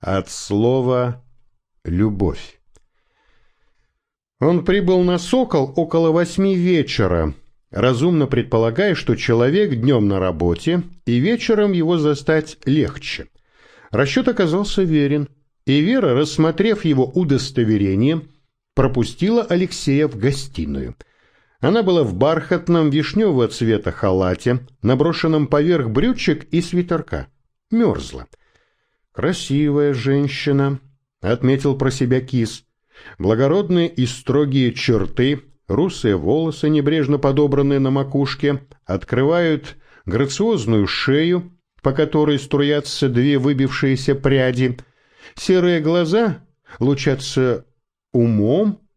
От слова «любовь». Он прибыл на «Сокол» около восьми вечера, разумно предполагая, что человек днем на работе, и вечером его застать легче. Расчет оказался верен, и Вера, рассмотрев его удостоверение, пропустила Алексея в гостиную. Она была в бархатном вишневого цвета халате, наброшенном поверх брючек и свитерка. Мерзла. «Красивая женщина», — отметил про себя кис. Благородные и строгие черты, русые волосы, небрежно подобранные на макушке, открывают грациозную шею, по которой струятся две выбившиеся пряди. Серые глаза лучатся умом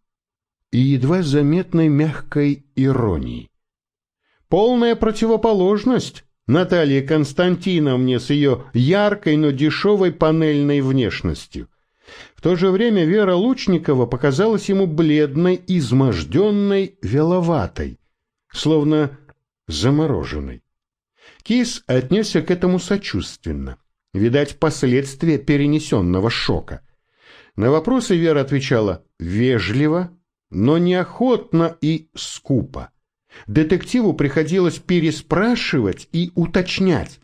и едва заметной мягкой иронией. Полная противоположность Наталье Константиновне с ее яркой, но дешевой панельной внешностью. В то же время Вера Лучникова показалась ему бледной, изможденной, веловатой, словно замороженной. Кис отнесся к этому сочувственно. Видать, последствия перенесенного шока. На вопросы Вера отвечала вежливо, но неохотно и скупо. Детективу приходилось переспрашивать и уточнять.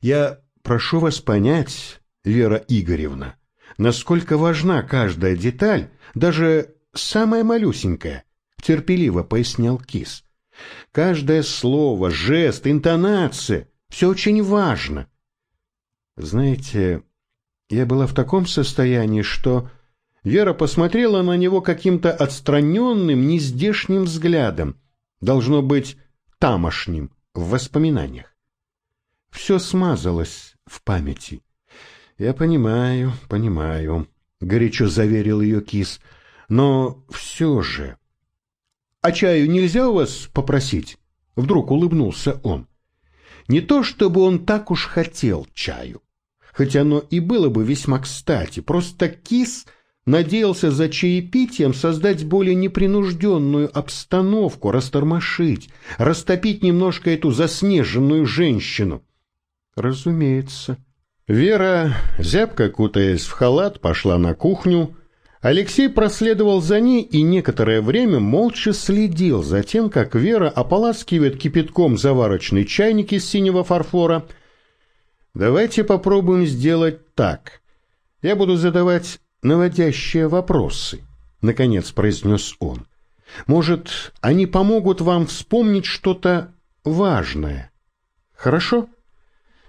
«Я прошу вас понять, Вера Игоревна, насколько важна каждая деталь, даже самая малюсенькая», — терпеливо пояснял Кис. «Каждое слово, жест, интонация — все очень важно». Знаете, я была в таком состоянии, что Вера посмотрела на него каким-то отстраненным, нездешним взглядом, должно быть, тамошним, в воспоминаниях. Все смазалось в памяти. «Я понимаю, понимаю», — горячо заверил ее кис, — «но все же...» «А чаю нельзя у вас попросить?» — вдруг улыбнулся он. Не то чтобы он так уж хотел чаю, хоть оно и было бы весьма кстати, просто кис надеялся за чаепитием создать более непринужденную обстановку, растормошить, растопить немножко эту заснеженную женщину. Разумеется. Вера, зябко кутаясь в халат, пошла на кухню. Алексей проследовал за ней и некоторое время молча следил за тем, как Вера ополаскивает кипятком заварочный чайник из синего фарфора. «Давайте попробуем сделать так. Я буду задавать наводящие вопросы», — наконец произнес он. «Может, они помогут вам вспомнить что-то важное? Хорошо?»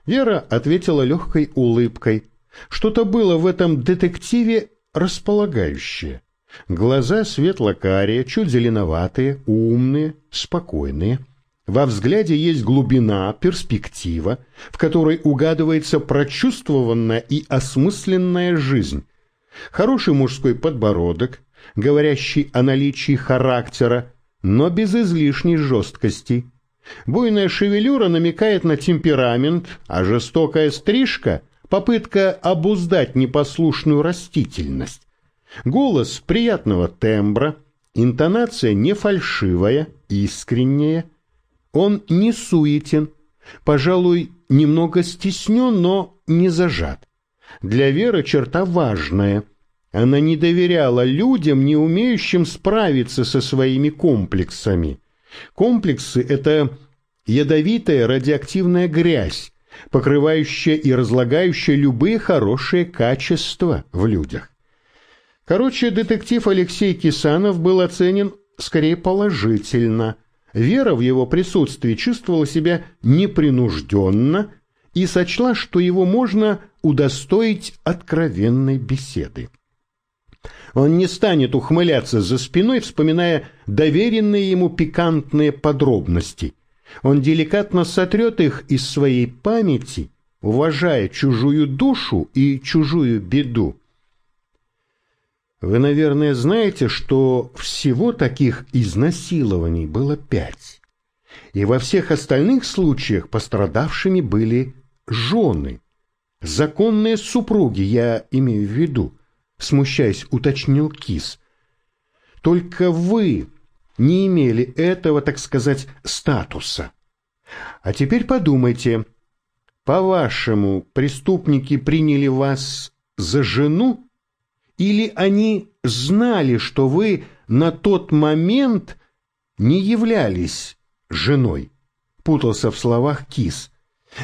Вера ответила легкой улыбкой. Что-то было в этом детективе располагающее. Глаза светло-карие, чуть зеленоватые, умные, спокойные. Во взгляде есть глубина, перспектива, в которой угадывается прочувствованная и осмысленная жизнь. Хороший мужской подбородок, говорящий о наличии характера, но без излишней жесткости. Буйная шевелюра намекает на темперамент, а жестокая стрижка – попытка обуздать непослушную растительность. Голос приятного тембра, интонация не фальшивая, искренняя. Он не суетен, пожалуй, немного стеснен, но не зажат. Для Веры черта важная. Она не доверяла людям, не умеющим справиться со своими комплексами. Комплексы – это ядовитая радиоактивная грязь, покрывающая и разлагающая любые хорошие качества в людях. Короче, детектив Алексей Кисанов был оценен скорее положительно. Вера в его присутствии чувствовала себя непринужденно и сочла, что его можно удостоить откровенной беседы. Он не станет ухмыляться за спиной, вспоминая доверенные ему пикантные подробности. Он деликатно сотрет их из своей памяти, уважая чужую душу и чужую беду. Вы, наверное, знаете, что всего таких изнасилований было пять. И во всех остальных случаях пострадавшими были жены – Законные супруги, я имею в виду, смущаясь, уточнил Кис. Только вы не имели этого, так сказать, статуса. А теперь подумайте, По-вашему, преступники приняли вас за жену? Или они знали, что вы на тот момент не являлись женой? Путался в словах Кис.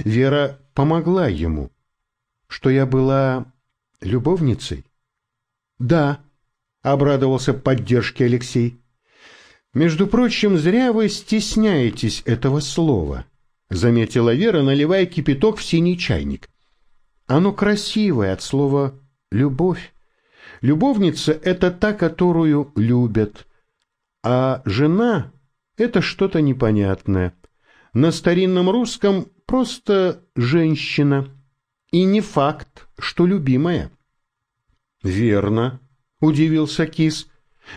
Вера помогла ему. Что я была любовницей? Да, обрадовался поддержке Алексей. Между прочим, зря вы стесняетесь этого слова, заметила Вера, наливая кипяток в синий чайник. Оно красивое от слова «любовь». Любовница — это та, которую любят, а жена — это что-то непонятное. На старинном русском просто женщина, и не факт, что любимая. «Верно», — удивился Кис.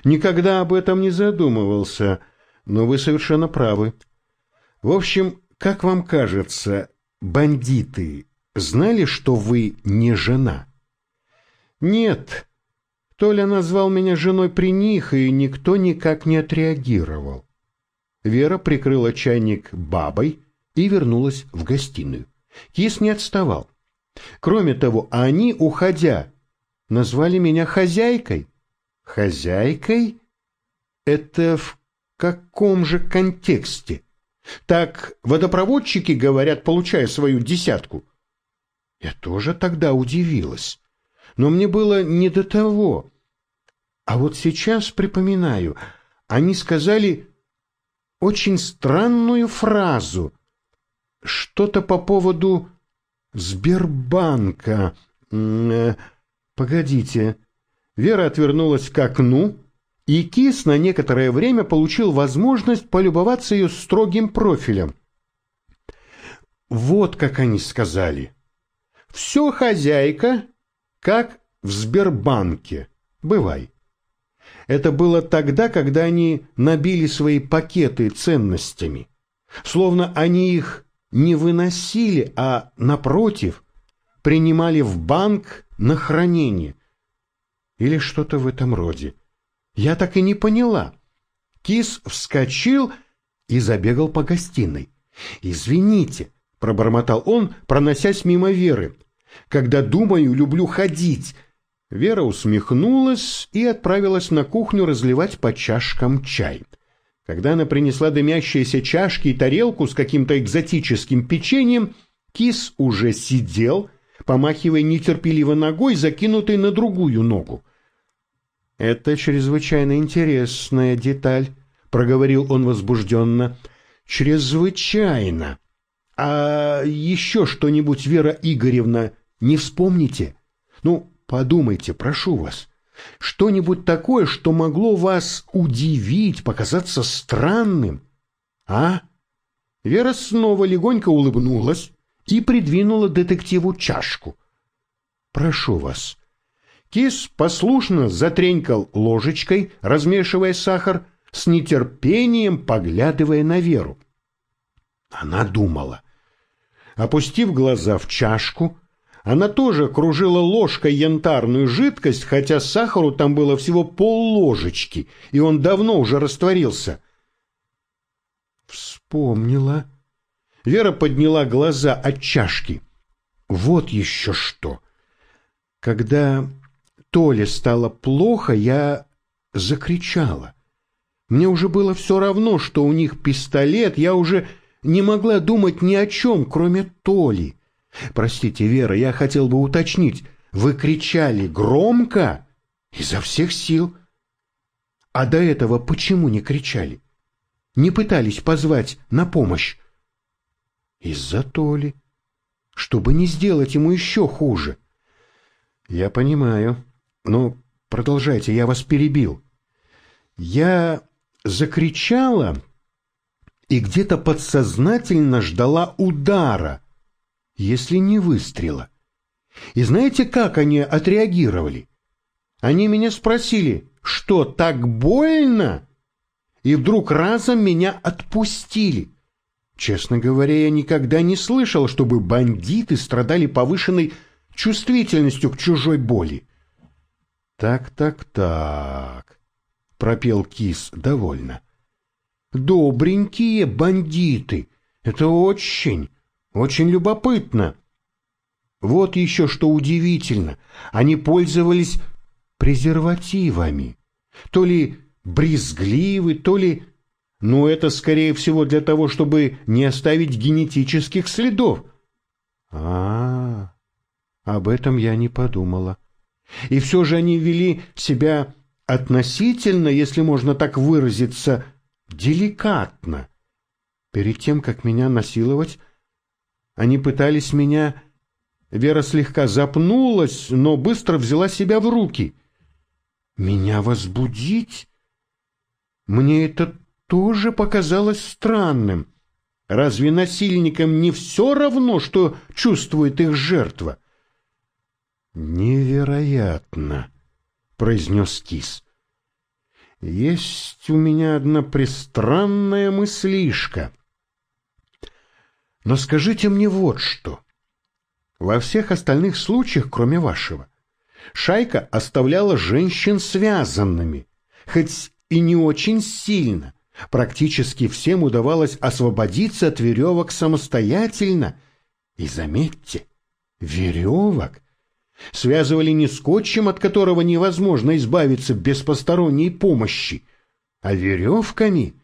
«Никогда об этом не задумывался, но вы совершенно правы. В общем, как вам кажется, бандиты знали, что вы не жена?» «Нет», Толя назвал меня женой при них, и никто никак не отреагировал. Вера прикрыла чайник бабой и вернулась в гостиную. Кис не отставал. Кроме того, они, уходя, назвали меня хозяйкой. Хозяйкой? Это в каком же контексте? Так водопроводчики говорят, получая свою десятку. Я тоже тогда удивилась но мне было не до того. А вот сейчас припоминаю, они сказали очень странную фразу. Что-то по поводу Сбербанка. Э, погодите. Вера отвернулась к окну, и Кис на некоторое время получил возможность полюбоваться ее строгим профилем. Вот как они сказали. «Все, хозяйка, как в Сбербанке. Бывай. Это было тогда, когда они набили свои пакеты ценностями. Словно они их не выносили, а, напротив, принимали в банк на хранение. Или что-то в этом роде. Я так и не поняла. Кис вскочил и забегал по гостиной. «Извините», — пробормотал он, проносясь мимо Веры. Когда думаю, люблю ходить». Вера усмехнулась и отправилась на кухню разливать по чашкам чай. Когда она принесла дымящиеся чашки и тарелку с каким-то экзотическим печеньем, кис уже сидел, помахивая нетерпеливо ногой, закинутой на другую ногу. «Это чрезвычайно интересная деталь», — проговорил он возбужденно. «Чрезвычайно. А еще что-нибудь, Вера Игоревна, не вспомните? Ну, подумайте, прошу вас. Что-нибудь такое, что могло вас удивить, показаться странным? А? Вера снова легонько улыбнулась и придвинула детективу чашку. Прошу вас. Кис послушно затренькал ложечкой, размешивая сахар, с нетерпением поглядывая на Веру. Она думала. Опустив глаза в чашку, она тоже кружила ложкой янтарную жидкость, хотя сахару там было всего полложечки, и он давно уже растворился. Вспомнила. Вера подняла глаза от чашки. Вот еще что. Когда Толе стало плохо, я закричала. Мне уже было все равно, что у них пистолет, я уже не могла думать ни о чем, кроме Толи. Простите, Вера, я хотел бы уточнить. Вы кричали громко? Изо всех сил. А до этого почему не кричали? Не пытались позвать на помощь? Из-за Толи. Чтобы не сделать ему еще хуже. Я понимаю. Но продолжайте, я вас перебил. Я закричала и где-то подсознательно ждала удара, если не выстрела. И знаете, как они отреагировали? Они меня спросили, что так больно? И вдруг разом меня отпустили. Честно говоря, я никогда не слышал, чтобы бандиты страдали повышенной чувствительностью к чужой боли. Так, так, так, пропел кис довольно. Добренькие бандиты. Это очень, очень любопытно. вот еще что удивительно, они пользовались презервативами. То ли брезгливы, то ли... Но это, скорее всего, для того, чтобы не оставить генетических следов. А, -а, а об этом я не подумала. И все же они вели себя относительно, если можно так выразиться, деликатно. Перед тем, как меня насиловать, они пытались меня... Вера слегка запнулась, но быстро взяла себя в руки. Меня возбудить? Мне это тоже показалось странным. Разве насильникам не все равно, что чувствует их жертва? Невероятно, произнес Кис. Есть у меня одна пристранная мыслишка. Но скажите мне вот что. Во всех остальных случаях, кроме вашего, шайка оставляла женщин связанными, хоть и не очень сильно. Практически всем удавалось освободиться от веревок самостоятельно. И заметьте, веревок связывали не скотчем, от которого невозможно избавиться без посторонней помощи, а веревками,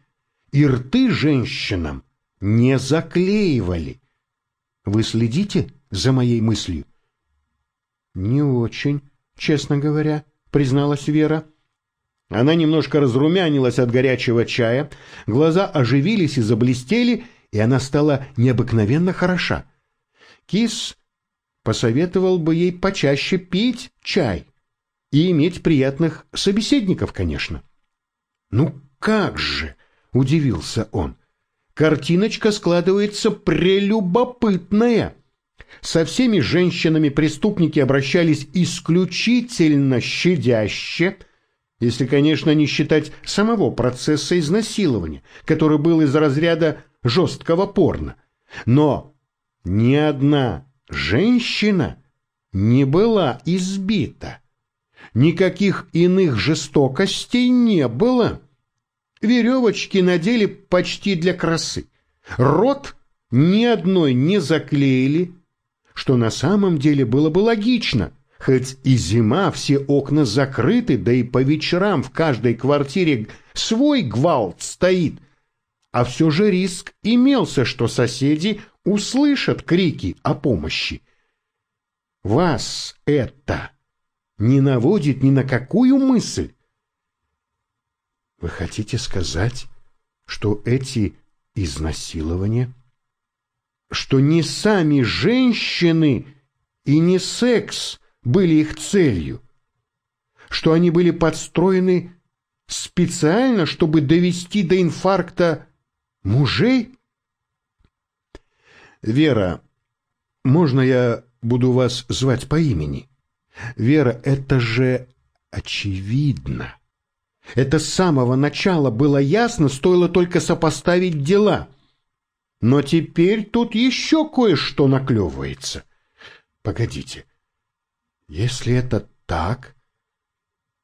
и рты женщинам не заклеивали. Вы следите за моей мыслью? Не очень, честно говоря, призналась Вера. Она немножко разрумянилась от горячего чая, глаза оживились и заблестели, и она стала необыкновенно хороша. Кис посоветовал бы ей почаще пить чай и иметь приятных собеседников, конечно. «Ну как же!» — удивился он. «Картиночка складывается прелюбопытная!» Со всеми женщинами преступники обращались исключительно щадяще — если, конечно, не считать самого процесса изнасилования, который был из разряда жесткого порно. Но ни одна женщина не была избита. Никаких иных жестокостей не было. Веревочки надели почти для красы. Рот ни одной не заклеили, что на самом деле было бы логично – Хоть и зима, все окна закрыты, да и по вечерам в каждой квартире свой гвалт стоит. А все же риск имелся, что соседи услышат крики о помощи. Вас это не наводит ни на какую мысль. Вы хотите сказать, что эти изнасилования, что не сами женщины и не секс были их целью, что они были подстроены специально, чтобы довести до инфаркта мужей? Вера, можно я буду вас звать по имени? Вера, это же очевидно. Это с самого начала было ясно, стоило только сопоставить дела. Но теперь тут еще кое-что наклевывается. Погодите, если это так,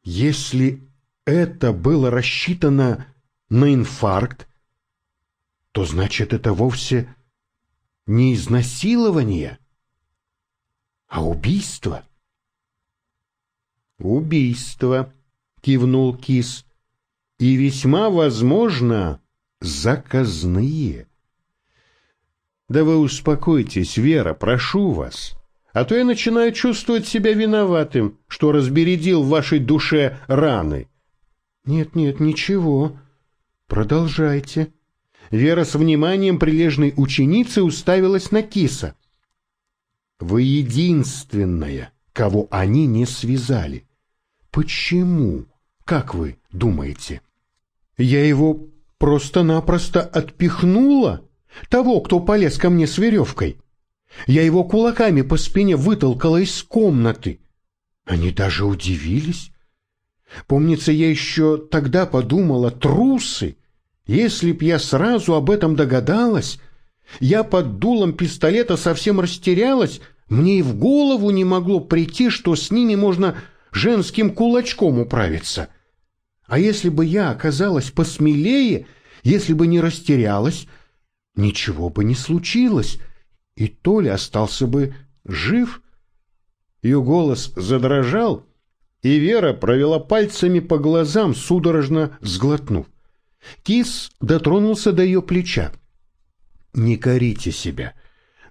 если это было рассчитано на инфаркт, то значит это вовсе не изнасилование, а убийство. Убийство, кивнул Кис, и весьма возможно заказные. Да вы успокойтесь, Вера, прошу вас а то я начинаю чувствовать себя виноватым, что разбередил в вашей душе раны. Нет-нет, ничего. Продолжайте. Вера с вниманием прилежной ученицы уставилась на киса. Вы единственная, кого они не связали. Почему? Как вы думаете? Я его просто-напросто отпихнула? Того, кто полез ко мне с веревкой? Я его кулаками по спине вытолкала из комнаты. Они даже удивились. Помнится, я еще тогда подумала, трусы. Если б я сразу об этом догадалась, я под дулом пистолета совсем растерялась, мне и в голову не могло прийти, что с ними можно женским кулачком управиться. А если бы я оказалась посмелее, если бы не растерялась, ничего бы не случилось, и Толя остался бы жив, Ее голос задрожал, и Вера провела пальцами по глазам, судорожно сглотнув. Кис дотронулся до ее плеча. «Не корите себя.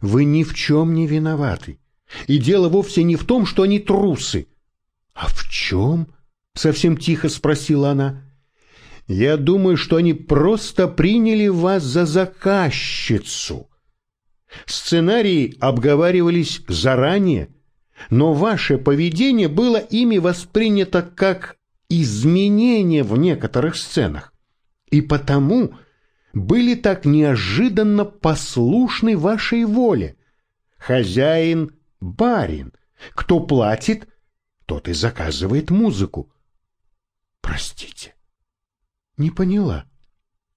Вы ни в чем не виноваты. И дело вовсе не в том, что они трусы». «А в чем?» — совсем тихо спросила она. «Я думаю, что они просто приняли вас за заказчицу. Сценарии обговаривались заранее, но ваше поведение было ими воспринято как изменение в некоторых сценах, и потому были так неожиданно послушны вашей воле. Хозяин – барин, кто платит, тот и заказывает музыку. Простите, не поняла,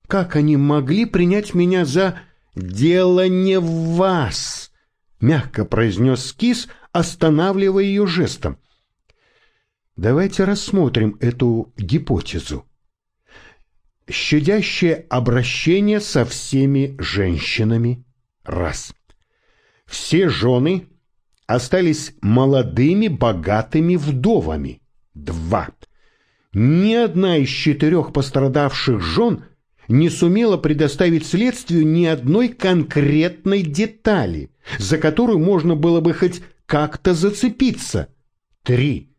как они могли принять меня за «дело не в вас», — мягко произнес Кис, останавливая ее жестом. Давайте рассмотрим эту гипотезу. Щадящее обращение со всеми женщинами – раз. Все жены остались молодыми, богатыми вдовами – два. Ни одна из четырех пострадавших жен не сумела предоставить следствию ни одной конкретной детали, за которую можно было бы хоть как-то зацепиться. Три.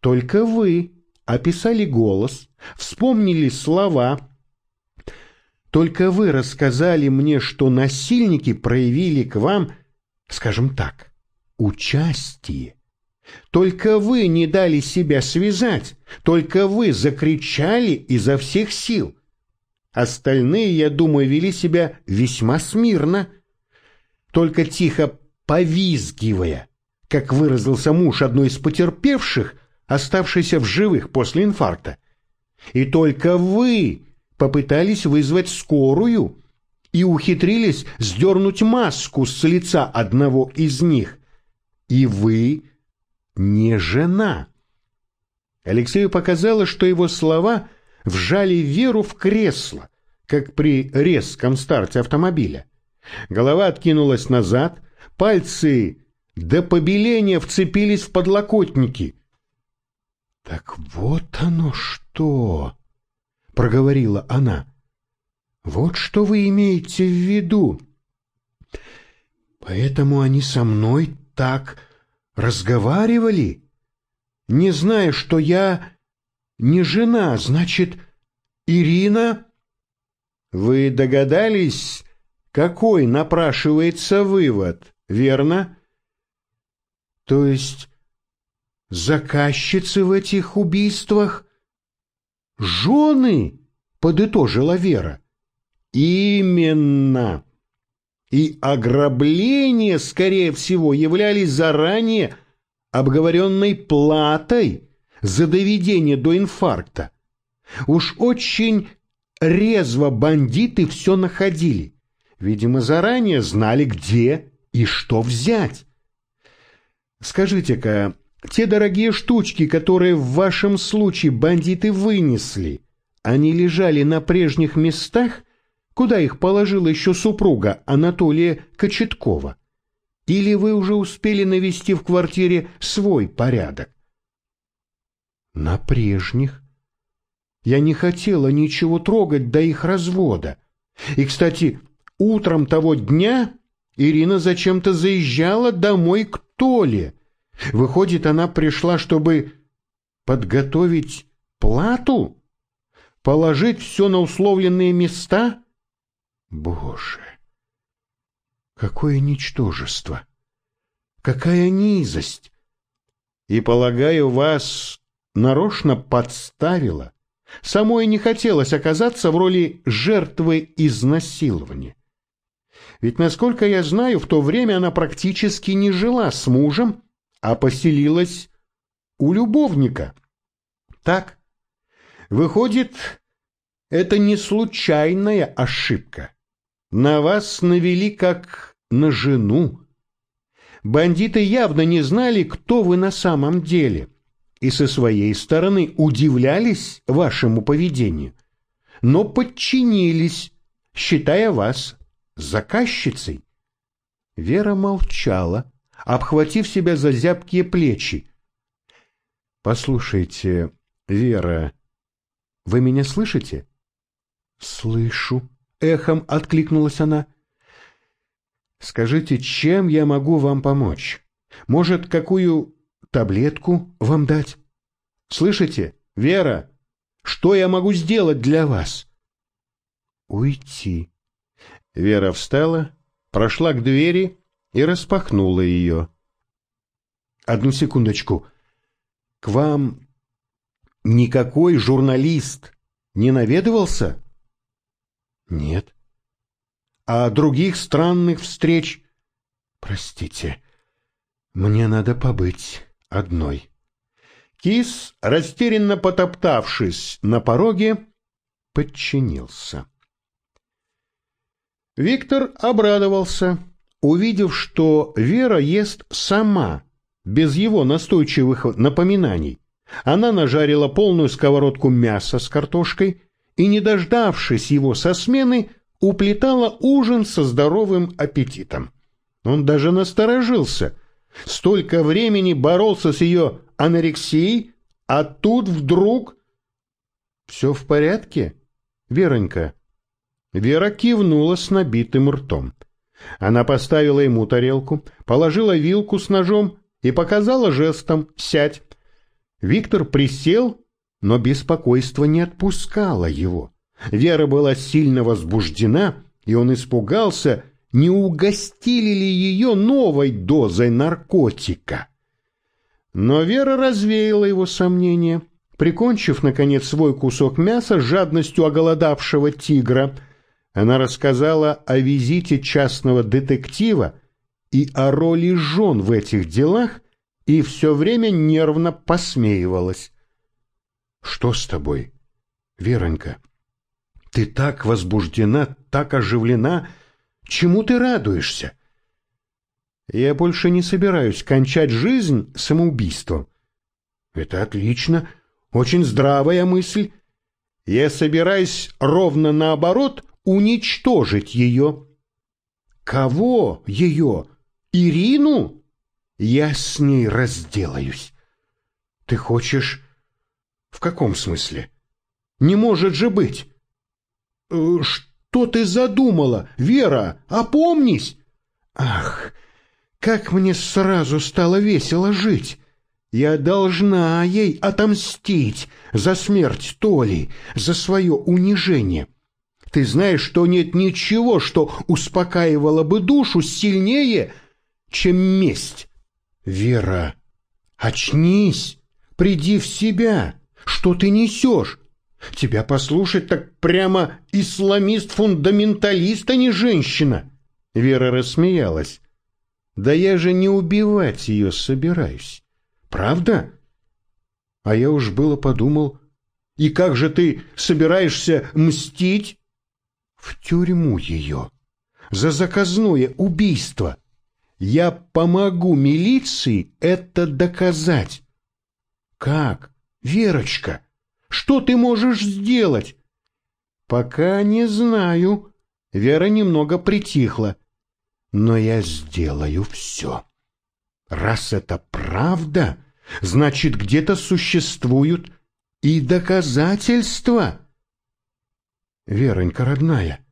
Только вы описали голос, вспомнили слова. Только вы рассказали мне, что насильники проявили к вам, скажем так, участие. Только вы не дали себя связать, только вы закричали изо всех сил. Остальные, я думаю, вели себя весьма смирно, только тихо повизгивая, как выразился муж одной из потерпевших, оставшийся в живых после инфаркта. И только вы попытались вызвать скорую и ухитрились сдернуть маску с лица одного из них. И вы не жена. Алексею показалось, что его слова вжали Веру в кресло, как при резком старте автомобиля. Голова откинулась назад, пальцы до побеления вцепились в подлокотники. — Так вот оно что! — проговорила она. — Вот что вы имеете в виду. Поэтому они со мной так разговаривали, не зная, что я не жена, значит, Ирина... Вы догадались, какой напрашивается вывод, верно? То есть заказчицы в этих убийствах — жены, подытожила Вера. Именно. И ограбления, скорее всего, являлись заранее обговоренной платой за доведение до инфаркта. Уж очень резво бандиты все находили. Видимо, заранее знали, где и что взять. Скажите-ка, те дорогие штучки, которые в вашем случае бандиты вынесли, они лежали на прежних местах, куда их положила еще супруга Анатолия Кочеткова? Или вы уже успели навести в квартире свой порядок? На прежних. Я не хотела ничего трогать до их развода. И, кстати, утром того дня Ирина зачем-то заезжала домой к Толе. Выходит, она пришла, чтобы подготовить плату? Положить все на условленные места? Боже! Какое ничтожество! Какая низость! И, полагаю, вас нарочно подставила. Самой не хотелось оказаться в роли жертвы изнасилования. Ведь, насколько я знаю, в то время она практически не жила с мужем, а поселилась у любовника. Так, выходит, это не случайная ошибка. На вас навели как на жену. Бандиты явно не знали, кто вы на самом деле, и со своей стороны удивлялись вашему поведению, но подчинились, считая вас заказчицей. Вера молчала, обхватив себя за зябкие плечи. «Послушайте, Вера, вы меня слышите?» «Слышу», — эхом откликнулась она. «Скажите, чем я могу вам помочь? Может, какую таблетку вам дать? Слышите, Вера, что я могу сделать для вас?» «Уйти». Вера встала, прошла к двери и распахнула ее. «Одну секундочку. К вам никакой журналист не наведывался?» «Нет». «А других странных встреч?» «Простите, мне надо побыть одной». Кис, растерянно потоптавшись на пороге, подчинился. Виктор обрадовался, увидев, что Вера ест сама, без его настойчивых напоминаний. Она нажарила полную сковородку мяса с картошкой и, не дождавшись его со смены, уплетала ужин со здоровым аппетитом. Он даже насторожился. Столько времени боролся с ее анорексией, а тут вдруг... «Все в порядке, Веронька?» Вера кивнула с набитым ртом. Она поставила ему тарелку, положила вилку с ножом и показала жестом «сядь». Виктор присел, но беспокойство не отпускало его. Вера была сильно возбуждена, и он испугался, не угостили ли ее новой дозой наркотика. Но Вера развеяла его сомнения. Прикончив, наконец, свой кусок мяса жадностью оголодавшего тигра – она рассказала о визите частного детектива и о роли жен в этих делах и все время нервно посмеивалась. «Что с тобой, Веронька? Ты так возбуждена, так оживлена. Чему ты радуешься?» «Я больше не собираюсь кончать жизнь самоубийством». «Это отлично, очень здравая мысль. Я собираюсь ровно наоборот уничтожить ее. Кого ее? Ирину? Я с ней разделаюсь. Ты хочешь... В каком смысле? Не может же быть. Э, что ты задумала, Вера? Опомнись! Ах, как мне сразу стало весело жить! Я должна ей отомстить за смерть Толи, за свое унижение. Ты знаешь, что нет ничего, что успокаивало бы душу сильнее, чем месть. Вера, очнись, приди в себя. Что ты несешь? Тебя послушать так прямо исламист-фундаменталист, а не женщина. Вера рассмеялась. Да я же не убивать ее собираюсь. Правда? А я уж было подумал, и как же ты собираешься мстить? в тюрьму ее за заказное убийство. Я помогу милиции это доказать. Как, Верочка, что ты можешь сделать? Пока не знаю. Вера немного притихла. Но я сделаю все. Раз это правда, значит, где-то существуют и доказательства. Веронька, родная,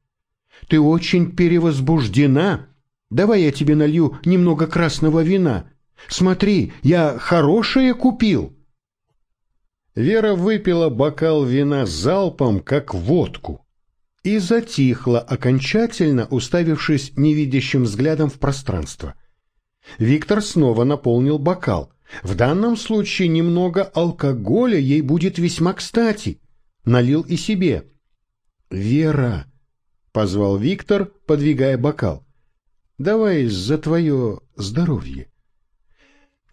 ты очень перевозбуждена. Давай я тебе налью немного красного вина. Смотри, я хорошее купил. Вера выпила бокал вина залпом, как водку, и затихла, окончательно уставившись невидящим взглядом в пространство. Виктор снова наполнил бокал. В данном случае немного алкоголя ей будет весьма кстати. Налил и себе. «Вера!» — позвал Виктор, подвигая бокал. «Давай за твое здоровье».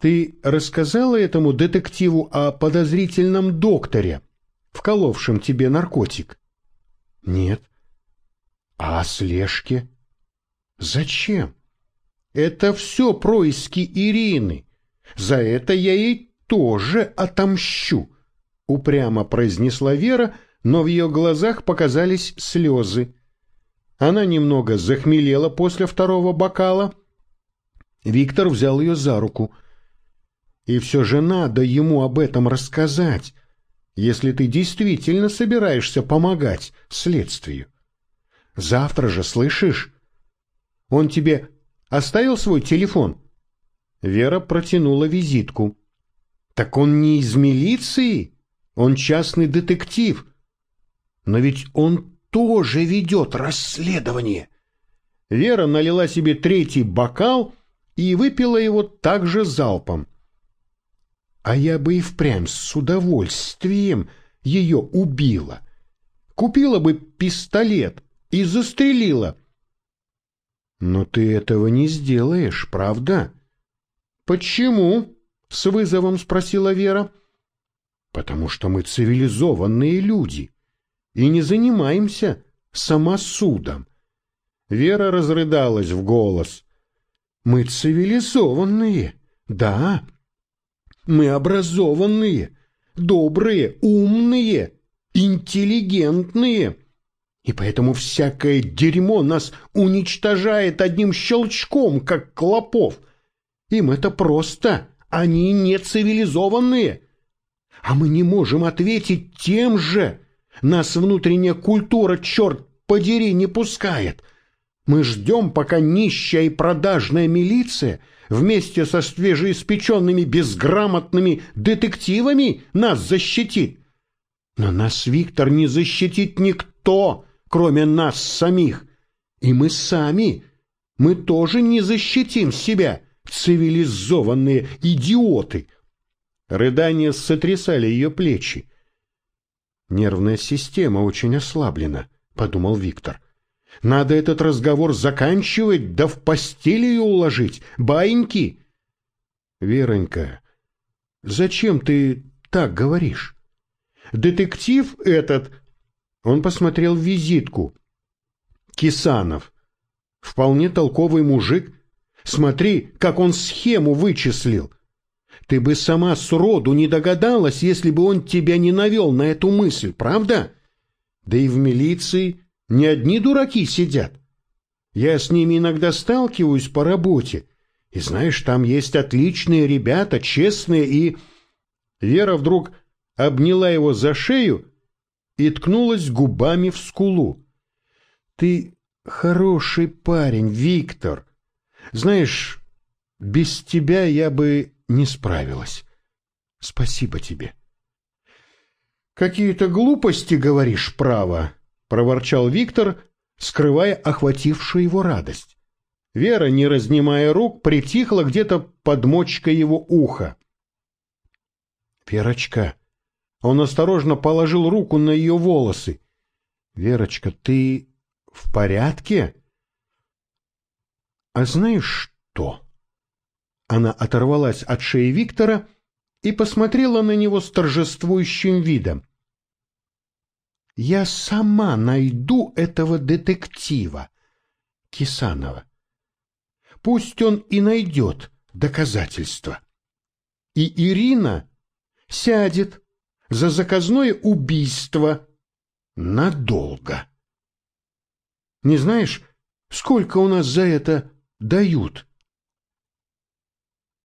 «Ты рассказала этому детективу о подозрительном докторе, вколовшем тебе наркотик?» «Нет». «А о слежке?» «Зачем?» «Это все происки Ирины. За это я ей тоже отомщу», — упрямо произнесла Вера, — но в ее глазах показались слезы. Она немного захмелела после второго бокала. Виктор взял ее за руку. И все же надо ему об этом рассказать, если ты действительно собираешься помогать следствию. Завтра же, слышишь? Он тебе оставил свой телефон? Вера протянула визитку. Так он не из милиции? Он частный детектив. Но ведь он тоже ведет расследование. Вера налила себе третий бокал и выпила его также залпом. А я бы и впрямь с удовольствием ее убила. Купила бы пистолет и застрелила. Но ты этого не сделаешь, правда? Почему? С вызовом спросила Вера. Потому что мы цивилизованные люди и не занимаемся самосудом. Вера разрыдалась в голос. Мы цивилизованные, да. Мы образованные, добрые, умные, интеллигентные. И поэтому всякое дерьмо нас уничтожает одним щелчком, как клопов. Им это просто, они не цивилизованные. А мы не можем ответить тем же. Нас внутренняя культура, черт подери, не пускает. Мы ждем, пока нищая и продажная милиция вместе со свежеиспеченными безграмотными детективами нас защитит. Но нас, Виктор, не защитит никто, кроме нас самих. И мы сами, мы тоже не защитим себя, цивилизованные идиоты. Рыдания сотрясали ее плечи. Нервная система очень ослаблена, подумал Виктор. Надо этот разговор заканчивать, да в постель ее уложить. Баиньки! Веронька, зачем ты так говоришь? Детектив этот... Он посмотрел визитку. Кисанов. Вполне толковый мужик. Смотри, как он схему вычислил. Ты бы сама сроду не догадалась, если бы он тебя не навел на эту мысль, правда? Да и в милиции не одни дураки сидят. Я с ними иногда сталкиваюсь по работе. И знаешь, там есть отличные ребята, честные и... Вера вдруг обняла его за шею и ткнулась губами в скулу. Ты хороший парень, Виктор. Знаешь, без тебя я бы не справилась. Спасибо тебе. Какие-то глупости говоришь, право, — проворчал Виктор, скрывая охватившую его радость. Вера, не разнимая рук, притихла где-то под мочкой его уха. «Верочка!» Он осторожно положил руку на ее волосы. «Верочка, ты в порядке?» «А знаешь что?» Она оторвалась от шеи Виктора и посмотрела на него с торжествующим видом. Я сама найду этого детектива, Кисанова. Пусть он и найдет доказательства. И Ирина сядет за заказное убийство надолго. Не знаешь, сколько у нас за это дают?